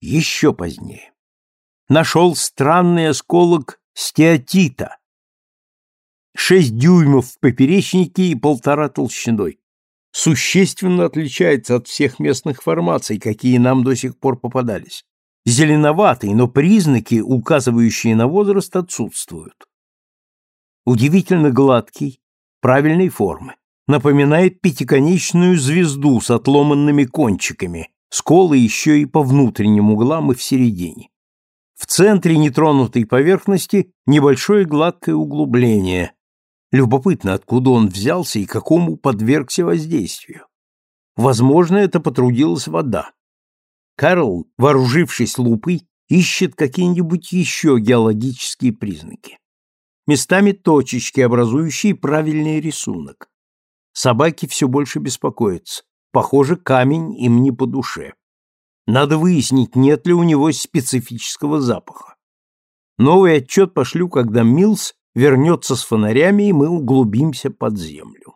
еще позднее. Нашел странный осколок стеатита. Шесть дюймов в поперечнике и полтора толщиной. Существенно отличается от всех местных формаций, какие нам до сих пор попадались. Зеленоватый, но признаки, указывающие на возраст, отсутствуют. Удивительно гладкий, правильной формы. Напоминает пятиконечную звезду с отломанными кончиками, сколы еще и по внутренним углам и в середине. В центре нетронутой поверхности небольшое гладкое углубление. Любопытно, откуда он взялся и какому подвергся воздействию. Возможно, это потрудилась вода. Карл, вооружившись лупой, ищет какие-нибудь еще геологические признаки. Местами точечки, образующие правильный рисунок. Собаки все больше беспокоятся. Похоже, камень им не по душе. Надо выяснить, нет ли у него специфического запаха. Новый отчет пошлю, когда Милс вернется с фонарями, и мы углубимся под землю.